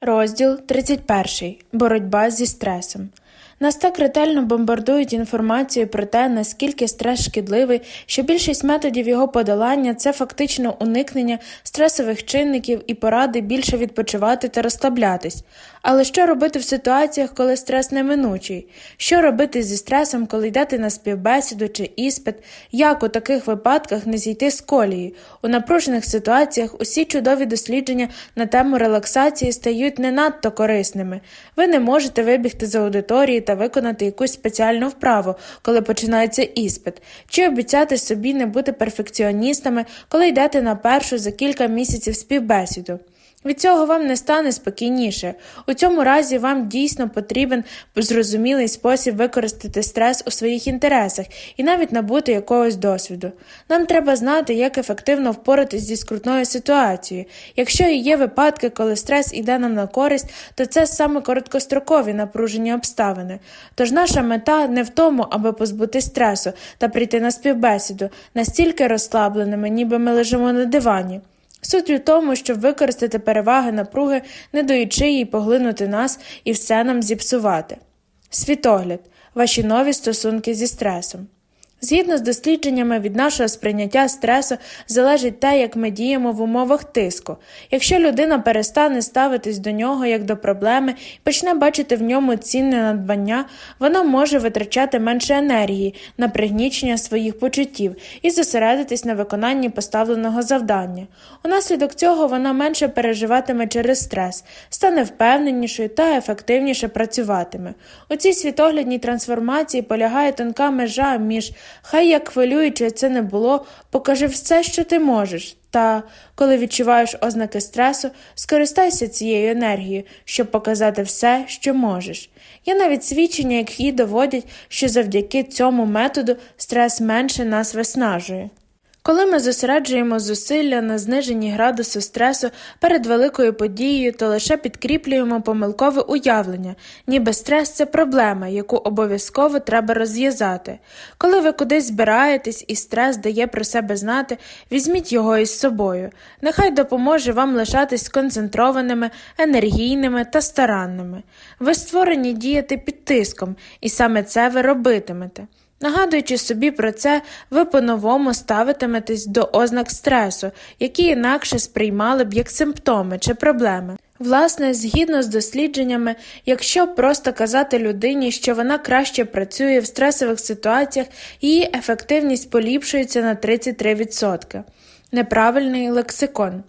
Розділ 31. Боротьба зі стресом. Нас так ретельно бомбардують інформацією про те, наскільки стрес шкідливий, що більшість методів його подолання це фактично уникнення стресових чинників і поради більше відпочивати та розслаблятись. Але що робити в ситуаціях, коли стрес неминучий? Що робити зі стресом, коли йдете на співбесіду чи іспит? Як у таких випадках не зійти з колії? У напружених ситуаціях усі чудові дослідження на тему релаксації стають не надто корисними. Ви не можете вибігти з аудиторії та виконати якусь спеціальну вправу, коли починається іспит, чи обіцяти собі не бути перфекціоністами, коли йдете на першу за кілька місяців співбесіду. Від цього вам не стане спокійніше. У цьому разі вам дійсно потрібен зрозумілий спосіб використати стрес у своїх інтересах і навіть набути якогось досвіду. Нам треба знати, як ефективно впоратись зі скрутною ситуацією. Якщо є випадки, коли стрес іде нам на користь, то це саме короткострокові напружені обставини. Тож наша мета не в тому, аби позбути стресу та прийти на співбесіду, настільки розслабленими, ніби ми лежимо на дивані. Суть у тому, щоб використати переваги напруги, не даючи їй поглинути нас і все нам зіпсувати. Світогляд, ваші нові стосунки зі стресом. Згідно з дослідженнями від нашого сприйняття стресу залежить те, як ми діємо в умовах тиску. Якщо людина перестане ставитись до нього як до проблеми і почне бачити в ньому цінне надбання, вона може витрачати менше енергії на пригнічення своїх почуттів і зосередитись на виконанні поставленого завдання. Унаслідок цього вона менше переживатиме через стрес, стане впевненішою та ефективніше працюватиме. У цій світоглядній трансформації полягає тонка межа між Хай як хвилююче це не було, покажи все, що ти можеш, та, коли відчуваєш ознаки стресу, скористайся цією енергією, щоб показати все, що можеш. Є навіть свідчення, які доводять, що завдяки цьому методу стрес менше нас виснажує. Коли ми зосереджуємо зусилля на зниженні градусу стресу перед великою подією, то лише підкріплюємо помилкове уявлення, ніби стрес це проблема, яку обов'язково треба розв'язати. Коли ви кудись збираєтесь і стрес дає про себе знати, візьміть його із собою. Нехай допоможе вам лишатись сконцентрованими, енергійними та старанними. Ви створені діяти під тиском, і саме це ви робитимете. Нагадуючи собі про це, ви по-новому ставитиметесь до ознак стресу, які інакше сприймали б як симптоми чи проблеми. Власне, згідно з дослідженнями, якщо просто казати людині, що вона краще працює в стресових ситуаціях, її ефективність поліпшується на 33%. Неправильний лексикон.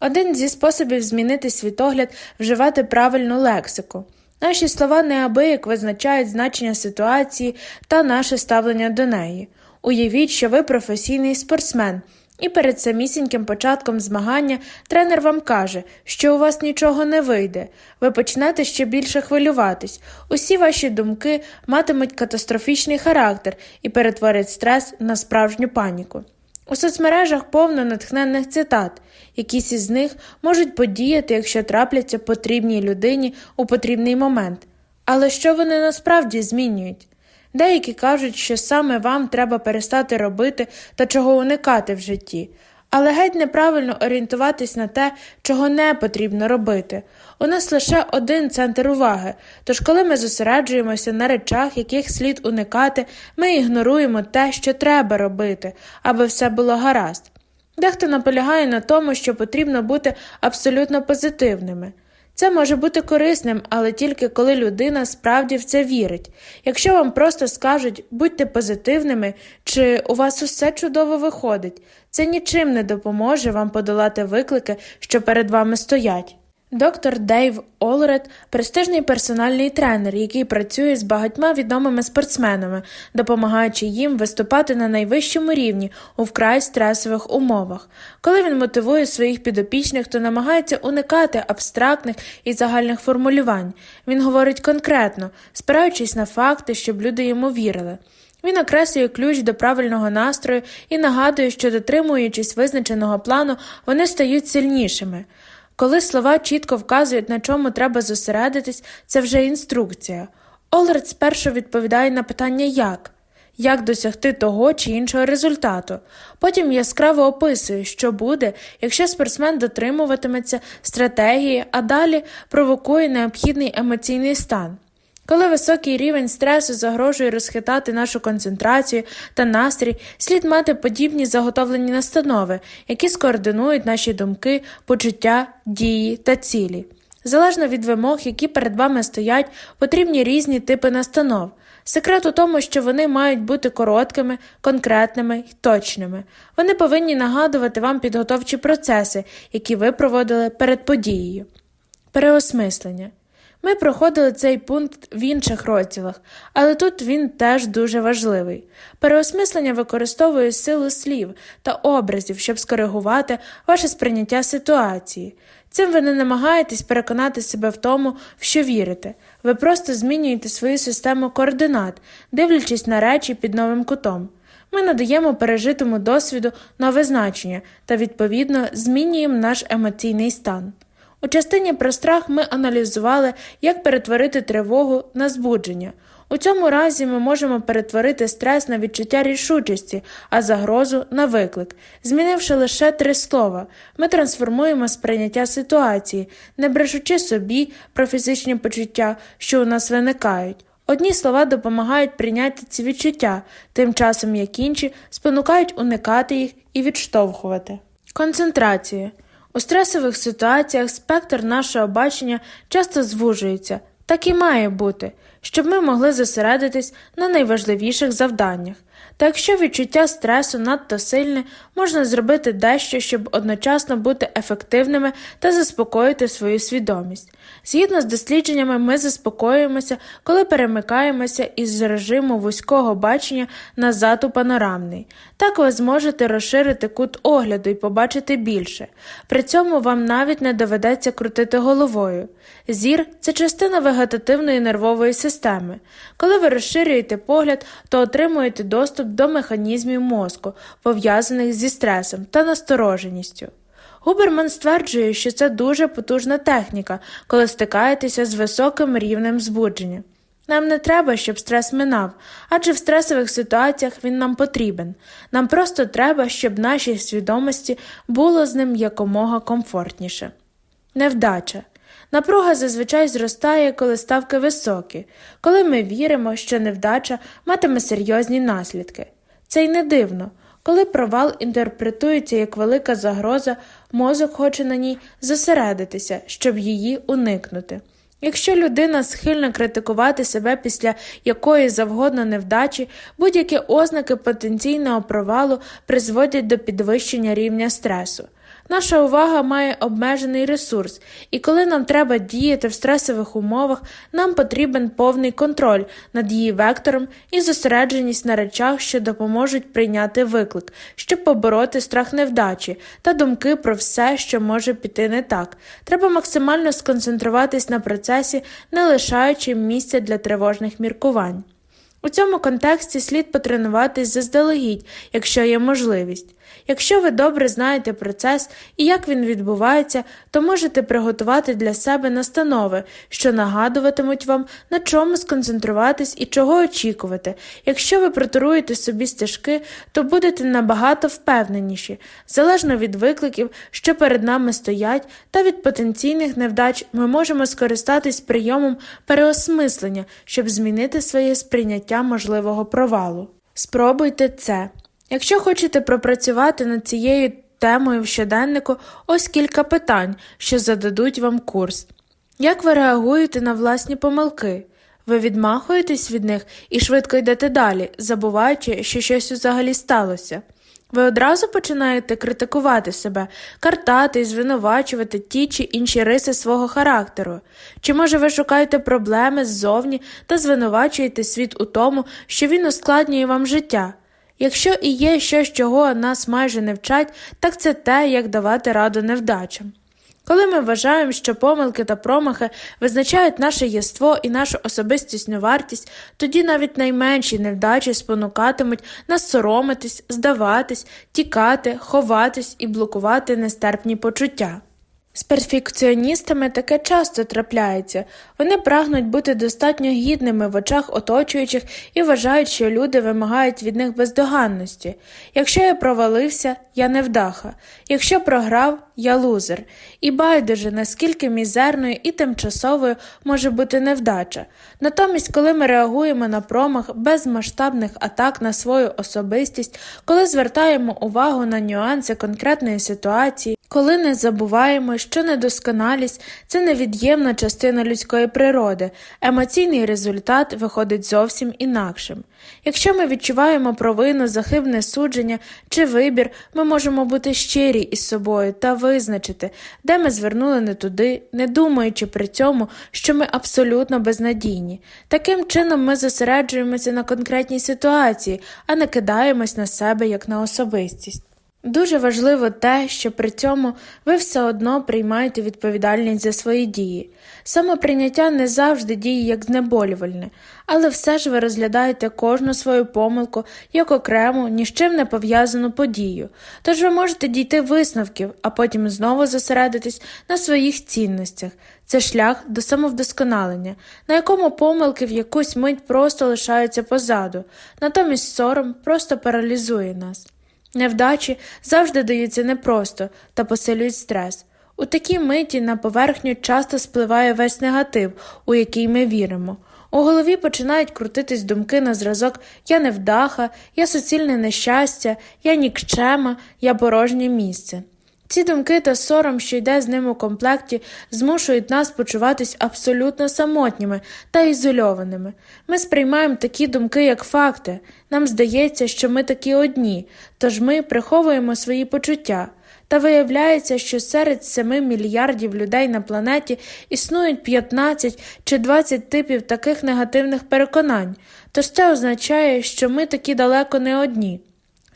Один зі способів змінити світогляд вживати правильну лексику. Наші слова неабияк визначають значення ситуації та наше ставлення до неї. Уявіть, що ви професійний спортсмен, і перед самісіньким початком змагання тренер вам каже, що у вас нічого не вийде, ви почнете ще більше хвилюватись, усі ваші думки матимуть катастрофічний характер і перетворять стрес на справжню паніку. У соцмережах повно натхненних цитат, якісь із них можуть подіяти, якщо трапляться потрібній людині у потрібний момент. Але що вони насправді змінюють? Деякі кажуть, що саме вам треба перестати робити та чого уникати в житті, але геть неправильно орієнтуватись на те, чого не потрібно робити. У нас лише один центр уваги, тож, коли ми зосереджуємося на речах, яких слід уникати, ми ігноруємо те, що треба робити, аби все було гаразд. Дехто наполягає на тому, що потрібно бути абсолютно позитивними. Це може бути корисним, але тільки коли людина справді в це вірить. Якщо вам просто скажуть будьте позитивними чи у вас усе чудово виходить, це нічим не допоможе вам подолати виклики, що перед вами стоять. Доктор Дейв Олред престижний персональний тренер, який працює з багатьма відомими спортсменами, допомагаючи їм виступати на найвищому рівні у вкрай стресових умовах. Коли він мотивує своїх підопічних, то намагається уникати абстрактних і загальних формулювань. Він говорить конкретно, спираючись на факти, щоб люди йому вірили. Він окреслює ключ до правильного настрою і нагадує, що, дотримуючись визначеного плану, вони стають сильнішими. Коли слова чітко вказують, на чому треба зосередитись, це вже інструкція. Олред спершу відповідає на питання як. як досягти того чи іншого результату. Потім яскраво описує, що буде, якщо спортсмен дотримуватиметься стратегії, а далі провокує необхідний емоційний стан. Коли високий рівень стресу загрожує розхитати нашу концентрацію та настрій, слід мати подібні заготовлені настанови, які скоординують наші думки, почуття, дії та цілі. Залежно від вимог, які перед вами стоять, потрібні різні типи настанов. Секрет у тому, що вони мають бути короткими, конкретними і точними. Вони повинні нагадувати вам підготовчі процеси, які ви проводили перед подією. Переосмислення. Ми проходили цей пункт в інших розділах, але тут він теж дуже важливий. Переосмислення використовує силу слів та образів, щоб скоригувати ваше сприйняття ситуації. Цим ви не намагаєтесь переконати себе в тому, в що вірите. Ви просто змінюєте свою систему координат, дивлячись на речі під новим кутом. Ми надаємо пережитому досвіду нове значення та, відповідно, змінюємо наш емоційний стан. У частині про страх ми аналізували, як перетворити тривогу на збудження. У цьому разі ми можемо перетворити стрес на відчуття рішучості, а загрозу на виклик. Змінивши лише три слова, ми трансформуємо сприйняття ситуації, не брешучи собі про фізичні почуття, що у нас виникають. Одні слова допомагають прийняти ці відчуття, тим часом як інші спонукають уникати їх і відштовхувати. Концентрація у стресових ситуаціях спектр нашого бачення часто звужується, так і має бути, щоб ми могли зосередитись на найважливіших завданнях. Та якщо відчуття стресу надто сильне, можна зробити дещо, щоб одночасно бути ефективними та заспокоїти свою свідомість. Згідно з дослідженнями, ми заспокоюємося, коли перемикаємося із режиму вузького бачення назад у панорамний. Так ви зможете розширити кут огляду і побачити більше. При цьому вам навіть не доведеться крутити головою. Зір це частина вегетативної нервової системи. Коли ви розширюєте погляд, то отримуєте доступ до механізмів мозку, пов'язаних зі стресом та настороженістю. Губерман стверджує, що це дуже потужна техніка, коли стикаєтеся з високим рівнем збудження. Нам не треба, щоб стрес минав, адже в стресових ситуаціях він нам потрібен. Нам просто треба, щоб нашій свідомості було з ним якомога комфортніше. Невдача. Напруга зазвичай зростає, коли ставки високі, коли ми віримо, що невдача матиме серйозні наслідки. Це й не дивно. Коли провал інтерпретується як велика загроза, мозок хоче на ній зосередитися, щоб її уникнути. Якщо людина схильна критикувати себе після якої завгодно невдачі, будь-які ознаки потенційного провалу призводять до підвищення рівня стресу. Наша увага має обмежений ресурс, і коли нам треба діяти в стресових умовах, нам потрібен повний контроль над її вектором і зосередженість на речах, що допоможуть прийняти виклик, щоб побороти страх невдачі та думки про все, що може піти не так. Треба максимально сконцентруватись на процесі, не лишаючи місця для тривожних міркувань. У цьому контексті слід потренуватись заздалегідь, якщо є можливість. Якщо ви добре знаєте процес і як він відбувається, то можете приготувати для себе настанови, що нагадуватимуть вам, на чому сконцентруватись і чого очікувати. Якщо ви протуруєте собі стежки, то будете набагато впевненіші, залежно від викликів, що перед нами стоять, та від потенційних невдач ми можемо скористатись прийомом переосмислення, щоб змінити своє сприйняття можливого провалу. Спробуйте це. Якщо хочете пропрацювати над цією темою в щоденнику, ось кілька питань, що зададуть вам курс. Як ви реагуєте на власні помилки? Ви відмахуєтесь від них і швидко йдете далі, забуваючи, що щось взагалі сталося. Ви одразу починаєте критикувати себе, картати і звинувачувати ті чи інші риси свого характеру. Чи, може, ви шукаєте проблеми ззовні та звинувачуєте світ у тому, що він ускладнює вам життя? Якщо і є щось, чого нас майже не вчать, так це те, як давати раду невдачам. Коли ми вважаємо, що помилки та промахи визначають наше єство і нашу особистісну вартість, тоді навіть найменші невдачі спонукатимуть нас соромитись, здаватись, тікати, ховатись і блокувати нестерпні почуття. З перфекціоністами таке часто трапляється. Вони прагнуть бути достатньо гідними в очах оточуючих і вважають, що люди вимагають від них бездоганності. Якщо я провалився, я невдаха, якщо програв, я лузер. І байдуже, наскільки мізерною і тимчасовою може бути невдача. Натомість, коли ми реагуємо на промах без масштабних атак на свою особистість, коли звертаємо увагу на нюанси конкретної ситуації, коли не забуваємо, що недосконалість це невід'ємна частина людської природи, емоційний результат виходить зовсім інакшим. Якщо ми відчуваємо провину, захибне судження чи вибір, ми можемо бути щирі із собою та визначити, де ми звернули не туди, не думаючи при цьому, що ми абсолютно безнадійні. Таким чином ми зосереджуємося на конкретній ситуації, а не кидаємось на себе як на особистість. Дуже важливо те, що при цьому ви все одно приймаєте відповідальність за свої дії. Самоприйняття не завжди діє як знеболювальне, але все ж ви розглядаєте кожну свою помилку як окрему, ні з чим не пов'язану подію, тож ви можете дійти висновків, а потім знову зосередитись на своїх цінностях. Це шлях до самовдосконалення, на якому помилки в якусь мить просто лишаються позаду, натомість сором просто паралізує нас. Невдачі завжди даються непросто та посилюють стрес. У такій миті на поверхню часто спливає весь негатив, у який ми віримо. У голові починають крутитись думки на зразок Я невдаха, я суцільне нещастя, я нікчема, я порожнє місце. Ці думки та сором, що йде з ним у комплекті, змушують нас почуватись абсолютно самотніми та ізольованими. Ми сприймаємо такі думки як факти. Нам здається, що ми такі одні, тож ми приховуємо свої почуття. Та виявляється, що серед 7 мільярдів людей на планеті існують 15 чи 20 типів таких негативних переконань, тож це означає, що ми такі далеко не одні.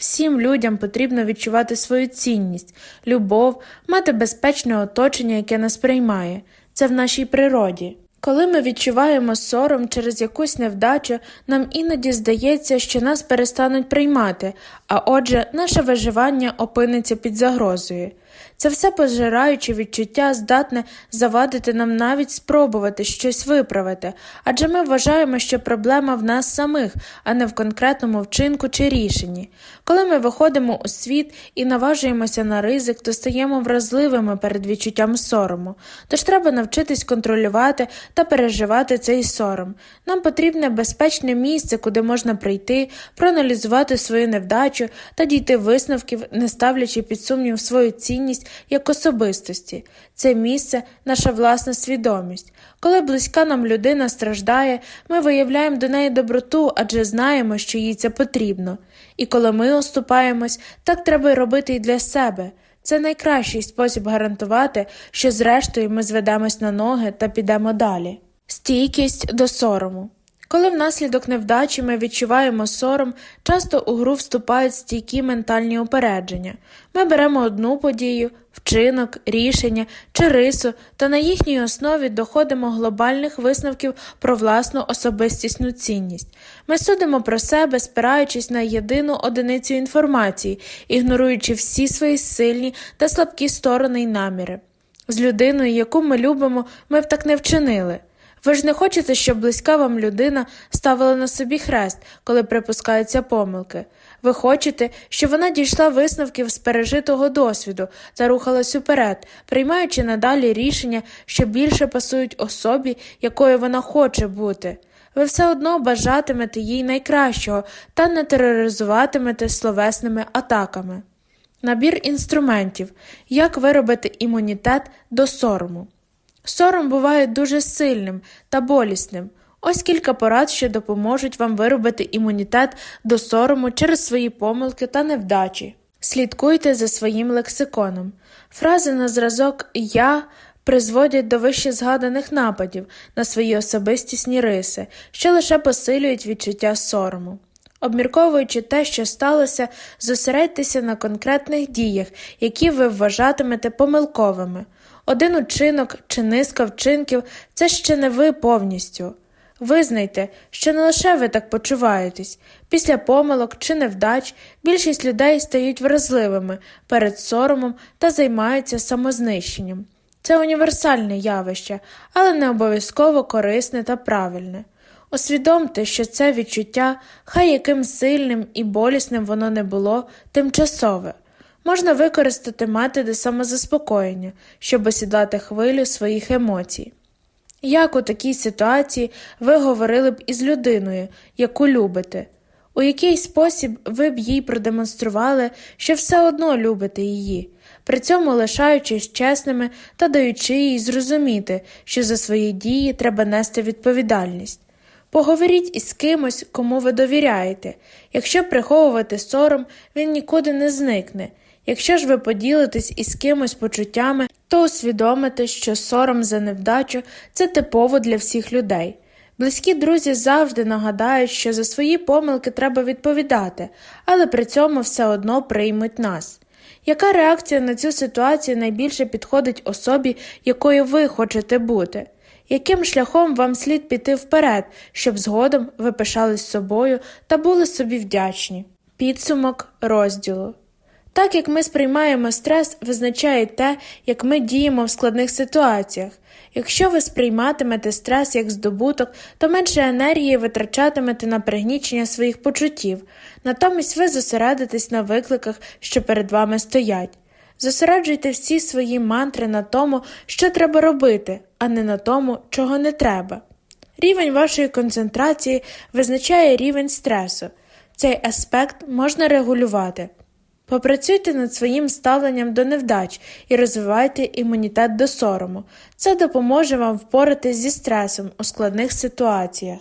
Всім людям потрібно відчувати свою цінність, любов, мати безпечне оточення, яке нас приймає. Це в нашій природі. Коли ми відчуваємо сором через якусь невдачу, нам іноді здається, що нас перестануть приймати, а отже, наше виживання опиниться під загрозою. Це все пожираюче відчуття здатне завадити нам навіть спробувати щось виправити, адже ми вважаємо, що проблема в нас самих, а не в конкретному вчинку чи рішенні. Коли ми виходимо у світ і наважуємося на ризик, то стаємо вразливими перед відчуттям сорому, тож треба навчитись контролювати та переживати цей сором. Нам потрібне безпечне місце, куди можна прийти, проаналізувати свою невдачу та дійти висновків, не ставлячи під сумнів свою цінність як особистості, це місце, наша власна свідомість. Коли близька нам людина страждає, ми виявляємо до неї доброту, адже знаємо, що їй це потрібно. І коли ми оступаємось, так треба й робити і для себе. Це найкращий спосіб гарантувати, що зрештою ми зведемось на ноги та підемо далі. Стійкість до сорому. Коли внаслідок невдачі ми відчуваємо сором, часто у гру вступають стійкі ментальні упередження. Ми беремо одну подію, вчинок, рішення чи рису та на їхній основі доходимо глобальних висновків про власну особистісну цінність. Ми судимо про себе, спираючись на єдину одиницю інформації, ігноруючи всі свої сильні та слабкі сторони й наміри. З людиною, яку ми любимо, ми б так не вчинили. Ви ж не хочете, щоб близька вам людина ставила на собі хрест, коли припускаються помилки. Ви хочете, щоб вона дійшла висновків з пережитого досвіду та рухалась уперед, приймаючи надалі рішення, що більше пасують особі, якою вона хоче бути. Ви все одно бажатимете їй найкращого та не тероризуватимете словесними атаками. Набір інструментів як виробити імунітет до сорому. Сором буває дуже сильним та болісним. Ось кілька порад, що допоможуть вам виробити імунітет до сорому через свої помилки та невдачі. Слідкуйте за своїм лексиконом. Фрази на зразок Я призводять до вище згаданих нападів на свої особистісні риси, що лише посилюють відчуття сорому. Обмірковуючи те, що сталося, зосередьтеся на конкретних діях, які ви вважатимете помилковими. Один учинок чи низка вчинків це ще не ви повністю. Визнайте, що не лише ви так почуваєтесь, після помилок чи невдач більшість людей стають вразливими перед соромом та займаються самознищенням. Це універсальне явище, але не обов'язково корисне та правильне. Усвідомте, що це відчуття, хай яким сильним і болісним воно не було, тимчасове. Можна використати методи самозаспокоєння, щоб осідлати хвилю своїх емоцій. Як у такій ситуації ви говорили б із людиною, яку любите? У який спосіб ви б їй продемонстрували, що все одно любите її, при цьому лишаючись чесними та даючи їй зрозуміти, що за свої дії треба нести відповідальність. Поговоріть із кимось, кому ви довіряєте. Якщо приховувати сором, він нікуди не зникне. Якщо ж ви поділитесь із кимось почуттями, то усвідомите, що сором за невдачу це типово для всіх людей. Близькі друзі завжди нагадають, що за свої помилки треба відповідати, але при цьому все одно приймуть нас. Яка реакція на цю ситуацію найбільше підходить особі, якою ви хочете бути? Яким шляхом вам слід піти вперед, щоб згодом ви пишались собою та були собі вдячні? Підсумок розділу так як ми сприймаємо стрес, визначає те, як ми діємо в складних ситуаціях. Якщо ви сприйматимете стрес як здобуток, то менше енергії витрачатимете на пригнічення своїх почуттів, натомість ви зосередитесь на викликах, що перед вами стоять. Зосереджуйте всі свої мантри на тому, що треба робити, а не на тому, чого не треба. Рівень вашої концентрації визначає рівень стресу. Цей аспект можна регулювати. Попрацюйте над своїм ставленням до невдач і розвивайте імунітет до сорому. Це допоможе вам впоратись зі стресом у складних ситуаціях.